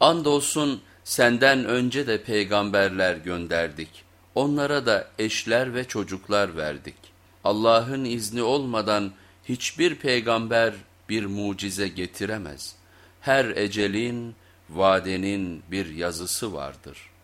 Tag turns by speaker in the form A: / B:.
A: Andolsun senden önce de peygamberler gönderdik. Onlara da eşler ve çocuklar verdik. Allah'ın izni olmadan hiçbir peygamber bir mucize getiremez. Her ecelin, vadenin bir yazısı vardır.''